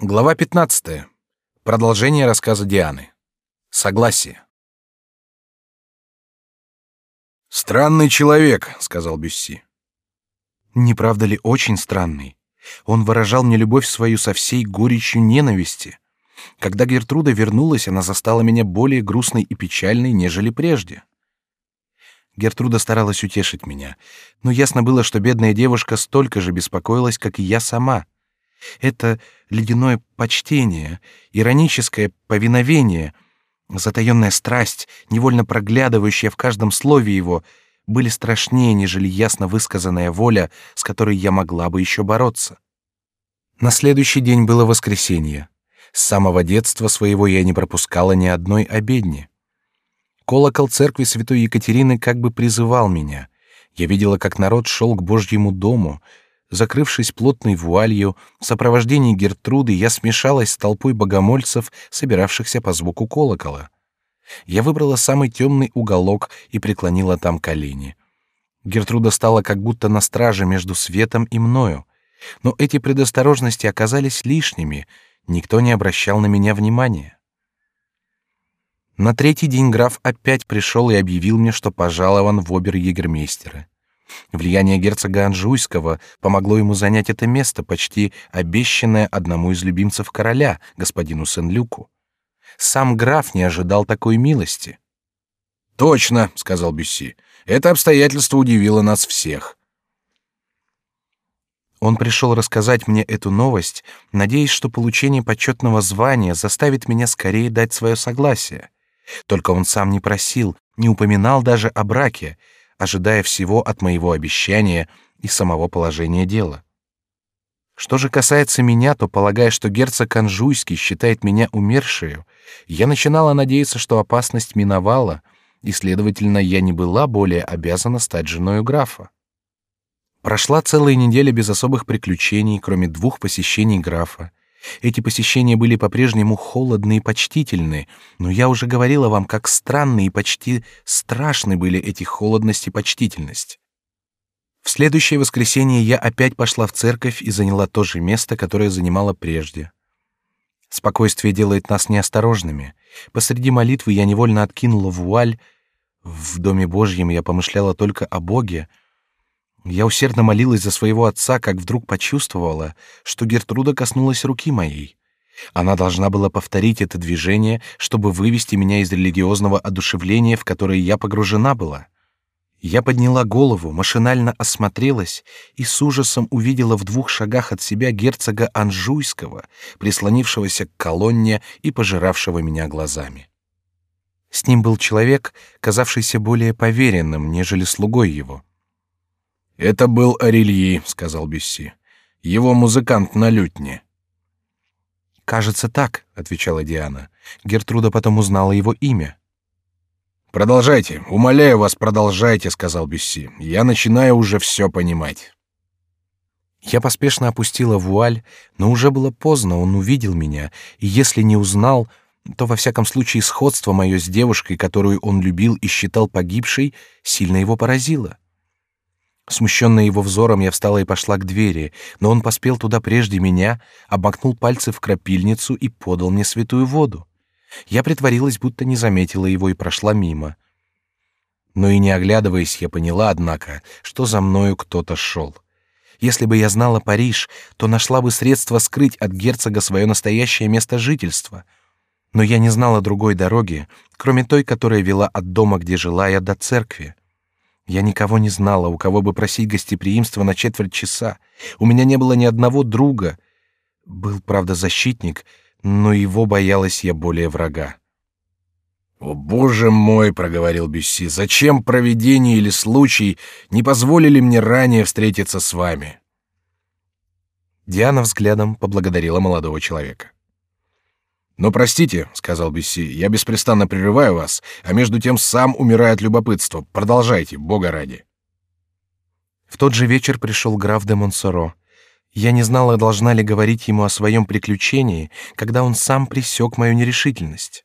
Глава 15. Продолжение рассказа Дианы. Согласие. Странный человек, сказал Бюсси. Не правда ли очень странный? Он выражал мне любовь свою со всей горечью ненависти. Когда Гертруда вернулась, она застала меня более грустной и печальной, нежели прежде. Гертруда старалась утешить меня, но ясно было, что бедная девушка столько же беспокоилась, как и я сама. Это ледяное почтение, ироническое повиновение, затаенная страсть, невольно проглядывающая в каждом слове его, были страшнее, нежели ясно высказанная воля, с которой я могла бы еще бороться. На следующий день было воскресенье. С самого детства своего я не пропускала ни одной обедни. Колокол церкви святой Екатерины как бы призывал меня. Я видела, как народ шел к Божьему дому, Закрывшись плотной вуалью, в сопровождении Гертруды я смешалась с толпой богомольцев, собиравшихся по звуку колокола. Я выбрала самый темный уголок и преклонила там колени. Гертруда стала как будто на страже между светом и мною. Но эти предосторожности оказались лишними, никто не обращал на меня внимания. На третий день граф опять пришел и объявил мне, что пожалован в обер-егермейстеры. Влияние герцога Анжуйского помогло ему занять это место, почти обещанное одному из любимцев короля, господину Сен-Люку. Сам граф не ожидал такой милости. Точно, сказал Бюсси. Это обстоятельство удивило нас всех. Он пришел рассказать мне эту новость, надеясь, что получение почетного звания заставит меня скорее дать свое согласие. Только он сам не просил, не упоминал даже о браке, ожидая всего от моего обещания и самого положения дела. Что же касается меня, то полагая, что герцог Анжуйский считает меня умершею, я начинала надеяться, что опасность миновала, и, следовательно, я не была более обязана стать женой графа. Прошла целая неделя без особых приключений, кроме двух посещений графа, эти посещения были по-прежнему холодны и почтительны, но я уже говорила вам, как странны и почти страшны были эти холодность и почтительность. В следующее воскресенье я опять пошла в церковь и заняла то же место, которое занимала прежде. Спокойствие делает нас неосторожными. Посреди молитвы я невольно откинула вуаль. В доме Божьем я помышляла только о Боге — я усердно молилась за своего отца, как вдруг почувствовала, что Гертруда коснулась руки моей. Она должна была повторить это движение, чтобы вывести меня из религиозного одушевления, в которое я погружена была. Я подняла голову, машинально осмотрелась и с ужасом увидела в двух шагах от себя герцога Анжуйского, прислонившегося к колонне и пожиравшего меня глазами. С ним был человек, казавшийся более поверенным, нежели слугой его. Это был Арельи, сказал Бюсси. Его музыкант на лютне. Кажется так, отвечала Диана. Гертруда потом узнала его имя. Продолжайте, умоляю вас, продолжайте, сказал Бюсси. Я начинаю уже все понимать. Я поспешно опустила вуаль, но уже было поздно, он увидел меня, и если не узнал, то во всяком случае сходство мое с девушкой, которую он любил и считал погибшей, сильно его поразило. Смущенная его взором, я встала и пошла к двери, но он поспел туда прежде меня, обмакнул пальцы в крапильницу и подал мне святую воду. Я притворилась, будто не заметила его и прошла мимо. Но и не оглядываясь, я поняла, однако, что за мною кто-то шел. Если бы я знала Париж, то нашла бы средства скрыть от герцога свое настоящее место жительства. Но я не знала другой дороги, кроме той, которая вела от дома, где жила я, до церкви. Я никого не знала, у кого бы просить гостеприимства на четверть часа. У меня не было ни одного друга. Был, правда, защитник, но его боялась я более врага. «О, боже мой!» — проговорил Бюсси. «Зачем провидение или случай не позволили мне ранее встретиться с вами?» Диана взглядом поблагодарила молодого человека. Но простите, сказал Бесси, я беспрестанно прерываю вас, а между тем сам умираю от любопытства. Продолжайте, бога ради. В тот же вечер пришел граф де Монсоро. Я не знала, должна ли говорить ему о своем приключении, когда он сам пресек мою нерешительность.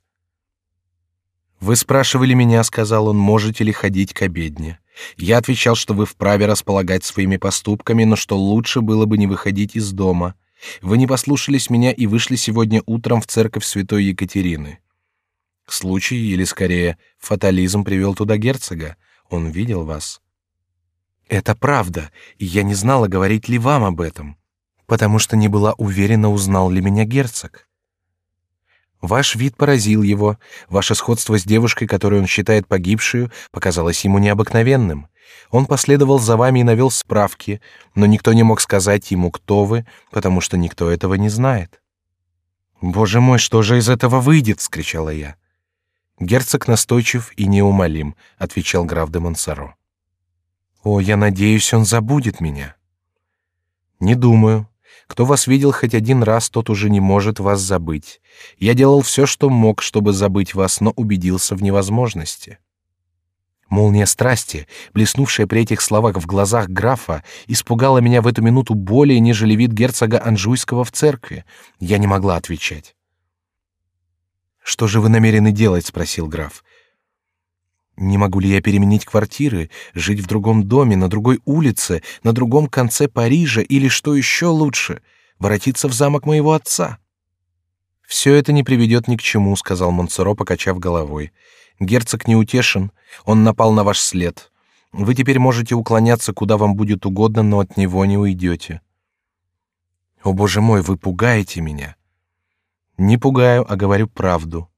Вы спрашивали меня, сказал он, можете ли ходить к обедне. Я отвечал, что вы вправе располагать своими поступками, но что лучше было бы не выходить из дома. Вы не послушались меня и вышли сегодня утром в церковь святой Екатерины. Случай, или скорее фатализм, привел туда герцога. Он видел вас. Это правда, и я не знала, говорить ли вам об этом, потому что не была уверена, узнал ли меня герцог. Ваш вид поразил его, ваше сходство с девушкой, которую он считает погибшую, показалось ему необыкновенным. Он последовал за вами и навел справки, но никто не мог сказать ему, кто вы, потому что никто этого не знает. Боже мой, что же из этого выйдет? – вскричала я. Герцог настойчив и неумолим, отвечал граф де Монсоро. О, я надеюсь, он забудет меня. Не думаю. Кто вас видел хоть один раз, тот уже не может вас забыть. Я делал все, что мог, чтобы забыть вас, но убедился в невозможности. Молния страсти, блеснувшая при этих словах в глазах графа, испугала меня в эту минуту более, нежели вид герцога Анжуйского в церкви. Я не могла отвечать. Что же вы намерены делать? – спросил граф. Не могу ли я переменить квартиры, жить в другом доме, на другой улице, на другом конце Парижа, или что еще лучше, воротиться в замок моего отца? Все это не приведет ни к чему, сказал Монсоро, покачав головой. Герцог не утешен, он напал на ваш след. Вы теперь можете уклоняться куда вам будет угодно, но от него не уйдете. О боже мой, вы пугаете меня. Не пугаю, а говорю правду.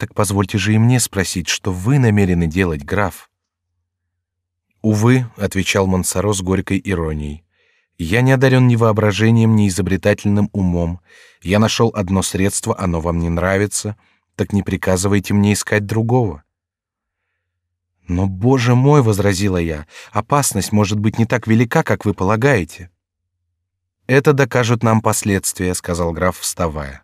Так позвольте же и мне спросить, что вы намерены делать, граф. Увы, отвечал Монсоро с горькой иронией. Я не одарен ни воображением, ни изобретательным умом. Я нашел одно средство, оно вам не нравится так не приказывайте мне искать другого. Но, боже мой, возразила я, опасность может быть не так велика, как вы полагаете. Это докажут нам последствия, сказал граф, вставая.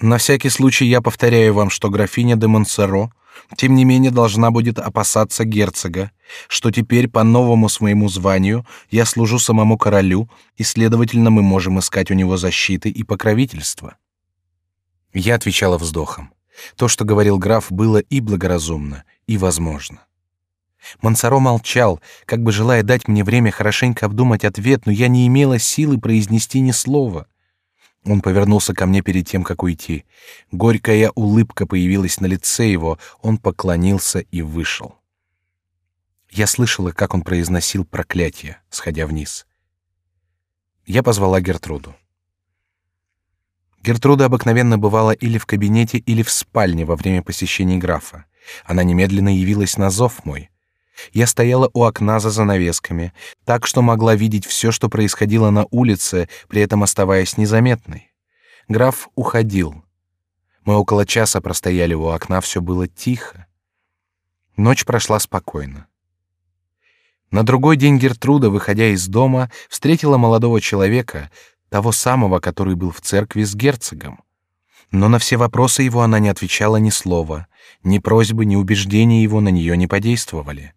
На всякий случай я повторяю вам, что графиня де Монсоро, тем не менее, должна будет опасаться герцога, что теперь по новому своему званию я служу самому королю, и следовательно мы можем искать у него защиты и покровительства. Я отвечала вздохом. То, что говорил граф, было и благоразумно, и возможно. Мансаро молчал, как бы желая дать мне время хорошенько обдумать ответ, но я не имела силы произнести ни слова. Он повернулся ко мне перед тем, как уйти. Горькая улыбка появилась на лице его, он поклонился и вышел. Я слышала, как он произносил проклятие, сходя вниз. Я позвала Гертруду. Гертруда обыкновенно бывала или в кабинете, или в спальне во время посещений графа. Она немедленно явилась на зов мой. Я стояла у окна за занавесками, так что могла видеть все, что происходило на улице, при этом оставаясь незаметной. Граф уходил. Мы около часа простояли у окна, все было тихо. Ночь прошла спокойно. На другой день Гертруда, выходя из дома, встретила молодого человека, того самого, который был в церкви с герцогом. Но на все вопросы его она не отвечала ни слова, ни просьбы, ни убеждения его на нее не подействовали.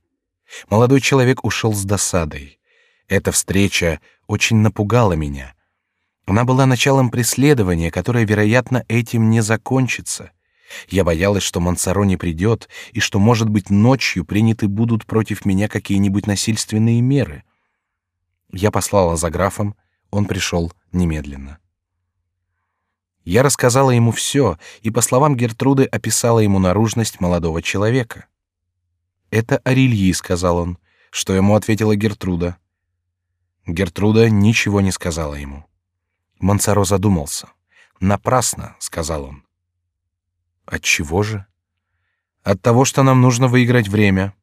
Молодой человек ушел с досадой. Эта встреча очень напугала меня. Она была началом преследования, которое, вероятно, этим не закончится. Я боялась, что Мансаро не придет и что, может быть, ночью приняты будут против меня какие-нибудь насильственные меры. Я послала за графом, он пришел немедленно. Я рассказала ему все, и по словам Гертруды описала ему наружность молодого человека. Это Арильи, сказал он. Что ему ответила Гертруда? Гертруда ничего не сказала ему. Мансаро задумался. Напрасно, сказал он. От чего же? От того, что нам нужно выиграть время.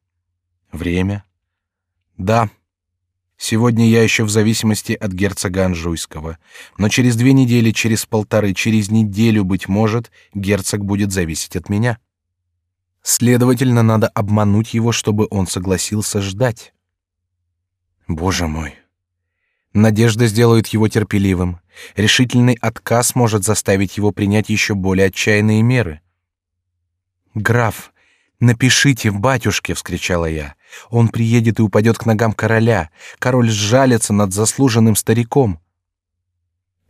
Время? Да, Сегодня я еще в зависимости от герцога Анжуйского, но через две недели, через полторы, через неделю, быть может, герцог будет зависеть от меня. Следовательно, надо обмануть его, чтобы он согласился ждать. Боже мой! Надежда сделает его терпеливым. Решительный отказ может заставить его принять еще более отчаянные меры. Граф, Напишите в батюшке, вскричала я. Он приедет и упадет к ногам короля. Король сжалится над заслуженным стариком.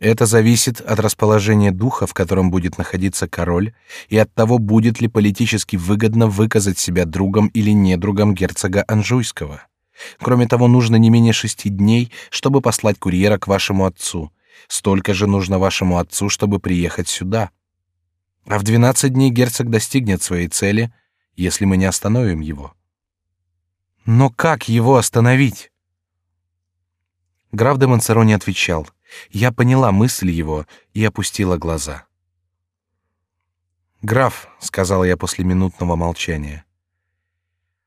Это зависит от расположения духа, в котором будет находиться король, и от того, будет ли политически выгодно выказать себя другом или недругом герцога Анжуйского. Кроме того, нужно не менее шести дней, чтобы послать курьера к вашему отцу. столько же нужно вашему отцу, чтобы приехать сюда. А в двенадцать дней герцог достигнет своей цели, если мы не остановим его. Но как его остановить? Граф де Монсоро не отвечал. Я поняла мысль его и опустила глаза. Граф, сказала я после минутного молчания,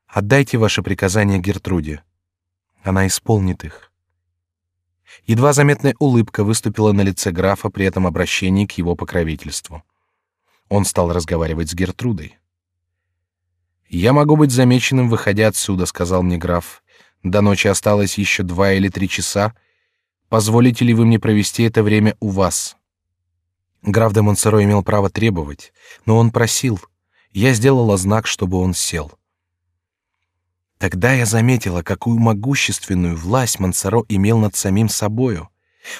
отдайте ваши приказания Гертруде. Она исполнит их. Едва заметная улыбка выступила на лице графа при этом обращении к его покровительству. Он стал разговаривать с Гертрудой. Я могу быть замеченным, выходя отсюда, сказал мне граф. До ночи осталось еще два или три часа. Позволите ли вы мне провести это время у вас? Граф де Монсоро имел право требовать, но он просил. Я сделала знак, чтобы он сел. Тогда я заметила, какую могущественную власть Монсоро имел над самим собою.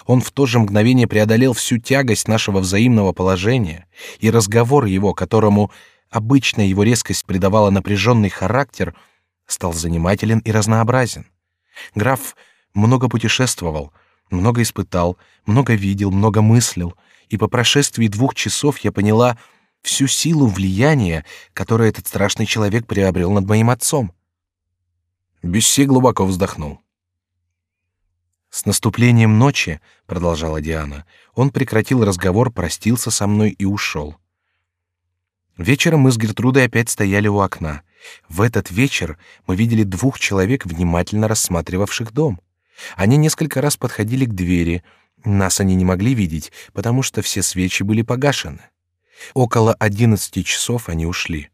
Он в то же мгновение преодолел всю тягость нашего взаимного положения, и разговор его, которому обычно его резкость придавала напряженный характер, стал занимателен и разнообразен. Граф много путешествовал, много испытал, много видел, много мыслил, и по прошествии двух часов я поняла всю силу влияния, которое этот страшный человек приобрел над моим отцом. Бюсси глубоко вздохнул. С наступлением ночи, продолжала Диана, он прекратил разговор, простился со мной и ушел. Вечером мы с Гертрудой опять стояли у окна. В этот вечер мы видели двух человек, внимательно рассматривавших дом. Они несколько раз подходили к двери. Нас они не могли видеть, потому что все свечи были погашены. Около одиннадцати часов они ушли.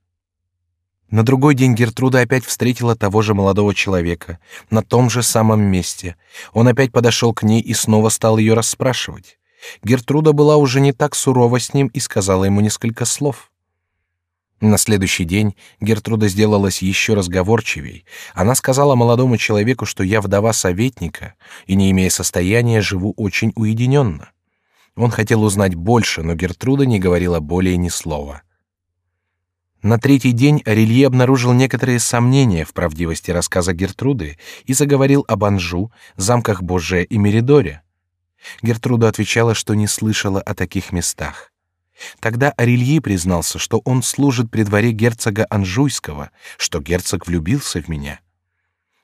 На другой день Гертруда опять встретила того же молодого человека на том же самом месте. Он опять подошел к ней и снова стал ее расспрашивать. Гертруда была уже не так сурова с ним и сказала ему несколько слов. На следующий день Гертруда сделалась еще разговорчивей. Она сказала молодому человеку, что я вдова советника и, не имея состояния, живу очень уединенно. Он хотел узнать больше, но Гертруда не говорила более ни слова. На третий день Релье обнаружил некоторые сомнения в правдивости рассказа Гертруды и заговорил об Анжу, замках Боже и Меридоре. Гертруда отвечала, что не слышала о таких местах. Тогда Арельи признался, что он служит при дворе герцога Анжуйского, что герцог влюбился в меня.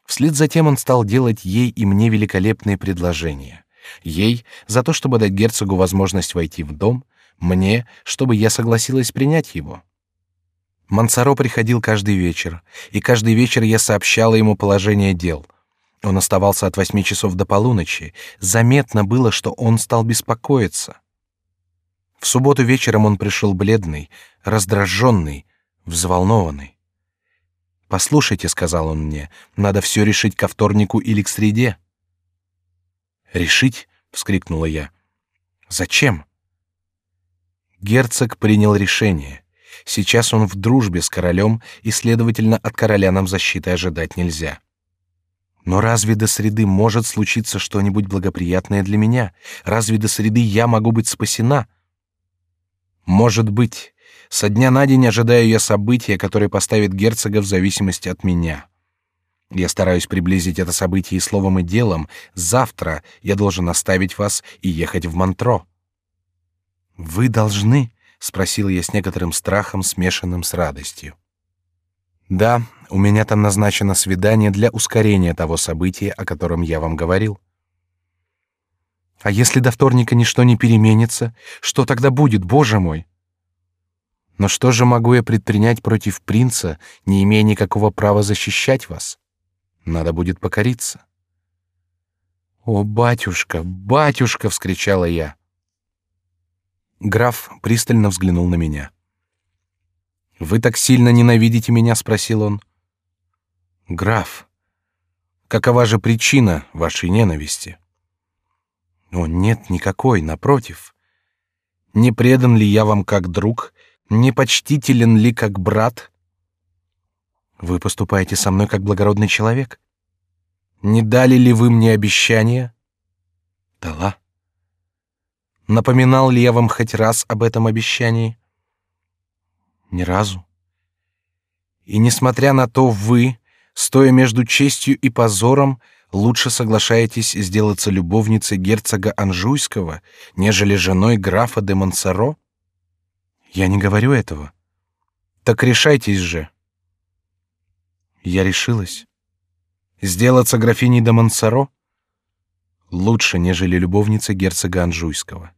Вслед за тем он стал делать ей и мне великолепные предложения. Ей за то, чтобы дать герцогу возможность войти в дом, мне, чтобы я согласилась принять его. Мансаро приходил каждый вечер, и каждый вечер я сообщала ему положение дел. Он оставался от восьми часов до полуночи. Заметно было, что он стал беспокоиться. В субботу вечером он пришел бледный, раздраженный, взволнованный. Послушайте, сказал он мне, надо все решить ко вторнику или к среде. Решить? вскрикнула я. Зачем? Герцог принял решение. Сейчас он в дружбе с королем, и, следовательно, от короля нам защиты ожидать нельзя. Но разве до среды может случиться что-нибудь благоприятное для меня? Разве до среды я могу быть спасена? Может быть. Со дня на день ожидаю я события, которое поставит герцога в зависимости от меня. Я стараюсь приблизить это событие и словом, и делом. Завтра я должен оставить вас и ехать в Монтро. Вы должны, спросил я с некоторым страхом, смешанным с радостью. Да, у меня там назначено свидание для ускорения того события, о котором я вам говорил. А если до вторника ничто не переменится, что тогда будет, Боже мой? Но что же могу я предпринять против принца, не имея никакого права защищать вас? Надо будет покориться. О, батюшка, батюшка! – вскричала я. Граф пристально взглянул на меня. Вы так сильно ненавидите меня, спросил он. Граф, какова же причина вашей ненависти? О, нет никакой, напротив. Не предан ли я вам как друг, не почтителен ли как брат? Вы поступаете со мной как благородный человек. Не дали ли вы мне обещание? Дала. Напоминал ли я вам хоть раз об этом обещании? Ни разу. И несмотря на то, вы, стоя между честью и позором, Лучше соглашаетесь сделаться любовницей герцога Анжуйского, нежели женой графа де Монсоро? Я не говорю этого. Так решайтесь же. Я решилась. Сделаться графиней де Монсоро лучше, нежели любовницей герцога Анжуйского.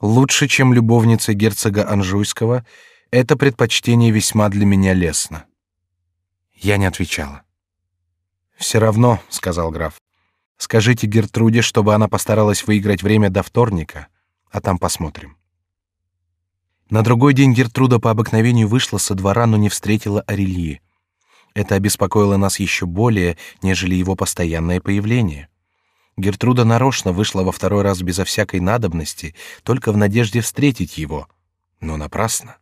Лучше, чем любовницей герцога Анжуйского, это предпочтение весьма для меня лестно. Я не отвечала. Все равно, сказал граф. Скажите Гертруде, чтобы она постаралась выиграть время до вторника, а там посмотрим. На другой день Гертруда по обыкновению вышла со двора, но не встретила Арельи. Это обеспокоило нас еще более, нежели его постоянное появление. Гертруда нарочно вышла во второй раз безо всякой надобности, только в надежде встретить его, но напрасно.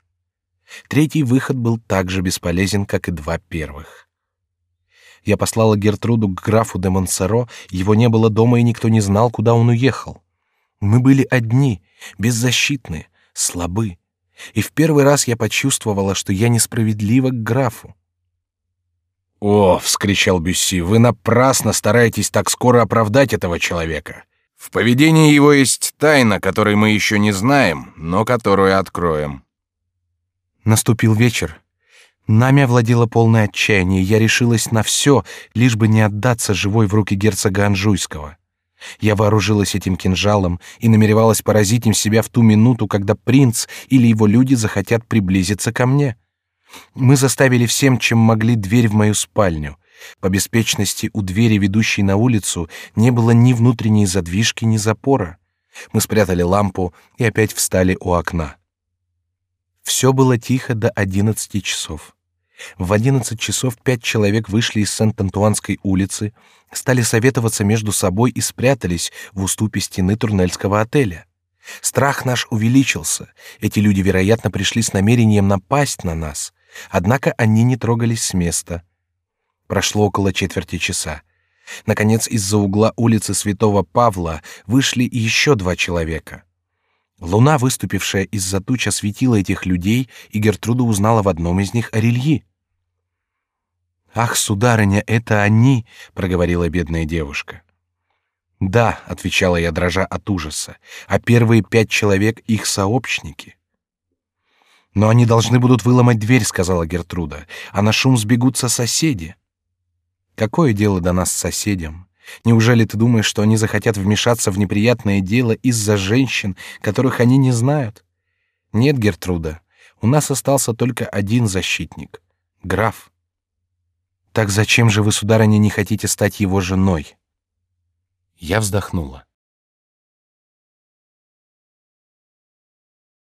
Третий выход был так же бесполезен, как и два первых. Я послала Гертруду к графу де Монсоро, его не было дома и никто не знал, куда он уехал. Мы были одни, беззащитны, слабы, и в первый раз я почувствовала, что я несправедлива к графу. «О!» — вскричал Бюсси, — «вы напрасно стараетесь так скоро оправдать этого человека. В поведении его есть тайна, которой мы еще не знаем, но которую откроем». Наступил вечер. Нами овладело полное отчаяние, я решилась на все, лишь бы не отдаться живой в руки герцога Анжуйского. Я вооружилась этим кинжалом и намеревалась поразить им себя в ту минуту, когда принц или его люди захотят приблизиться ко мне. Мы заставили всем, чем могли, дверь в мою спальню. По беспечности у двери, ведущей на улицу, не было ни внутренней задвижки, ни запора. Мы спрятали лампу и опять встали у окна. Все было тихо до одиннадцати часов. В одиннадцать часов пять человек вышли из Сент-Антуанской улицы, стали советоваться между собой и спрятались в уступе стены Турнельского отеля. Страх наш увеличился. Эти люди, вероятно, пришли с намерением напасть на нас. Однако они не трогались с места. Прошло около четверти часа. Наконец, из-за угла улицы Святого Павла вышли еще два человека. Луна, выступившая из-за туч, осветила этих людей, и Гертруда узнала в одном из них Арельи. «Ах, сударыня, это они!» — проговорила бедная девушка. «Да», — отвечала я, дрожа от ужаса, — «а первые пять человек — их сообщники». «Но они должны будут выломать дверь», — сказала Гертруда, — «а на шум сбегутся соседи». «Какое дело до нас с соседям? Неужели ты думаешь, что они захотят вмешаться в неприятное дело из-за женщин, которых они не знают? Нет, Гертруда, у нас остался только один защитник — граф. Так зачем же вы, сударыня, не хотите стать его женой? Я вздохнула.